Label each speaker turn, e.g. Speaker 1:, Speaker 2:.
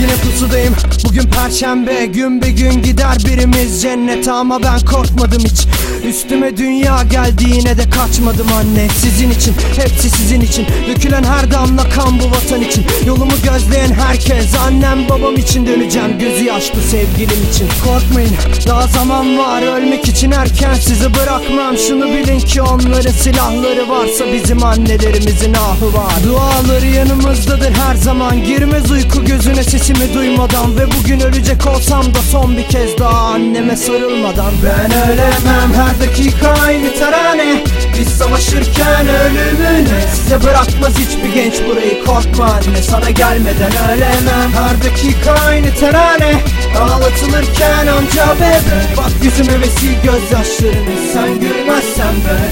Speaker 1: You know. Bugün perşembe gün bir gün gider birimiz cennete ama ben korkmadım hiç. Üstüme dünya geldi yine de kaçmadım anne. Sizin için hepsi sizin için. Dökülen her damla kan bu vatan için. Yolumu gözleyen herkes annem babam için döneceğim. Gözü yaşlı sevgilim için. Korkmayın daha zaman var. Ölmek için erken Sizi bırakmam. Şunu bilin ki onların silahları varsa Bizim annelerimizin ahı var. Duaları yanımızdadır her zaman. Girmez uyku gözüne sesimi duymadan Ve bugün ölecek olsam da son bir kez daha anneme sarılmadan. Ben ölemem her dakika aynı terane Biz savaşırken ölümüne Size bırakmaz hiçbir genç burayı. Korkma anne Sana gelmeden ölemem. Her dakika aynı terane Ağlatılırken amca bebe. Bak yüzüme ve sil gözyaşlarını Sen gülmezsen ben